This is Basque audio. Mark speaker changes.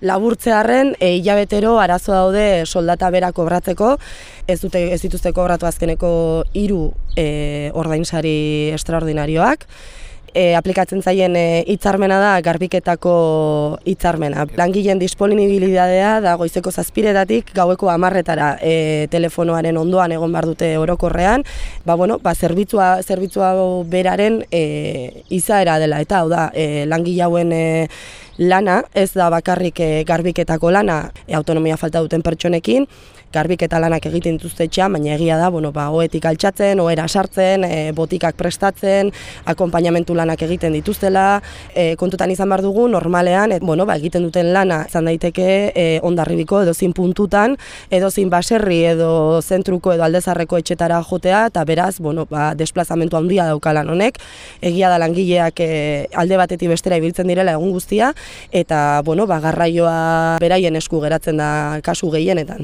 Speaker 1: Laburtzearen e, hilabetero arazo daude soldata bera kobratzeko, ez dute ez dituzte kobratu azkeneko hiru e, ordainsari extraordinarioak. E, aplikatzen zaien e, hitzarmena da garbiketako hitzarmena. Langileen disponibilitatea da goizeko zazpiretatik gaueko amarretara e, telefonoaren ondoan egon behar dute orokorrean. Ba, bueno, ba, zerbitzua, zerbitzua beraren e, izaera dela, eta hau da, e, langile hauen e, lana, ez da bakarrik e, garbiketako lana, e, autonomia falta duten pertsonekin, garbiketa lanak egiten dituzte etxean, baina egia da, bueno, ba, oetik altxatzen, oera sartzen, e, botikak prestatzen, akompainamentu lanak egiten dituztela, e, kontutan izan behar dugu, normalean, et, bueno, ba, egiten duten lana, izan daiteke, e, ondarribiko edo zin puntutan, edo zin baserri, edo zentruko, edo aldezarreko etxetara jotea, eta beraz, bueno, ba, desplazamentu handia daukalan honek, egia da langileak e, alde batetik bestera ibiltzen direla egun guztia, eta, bueno, ba, garraioa beraien esku geratzen da kasu gehienetan.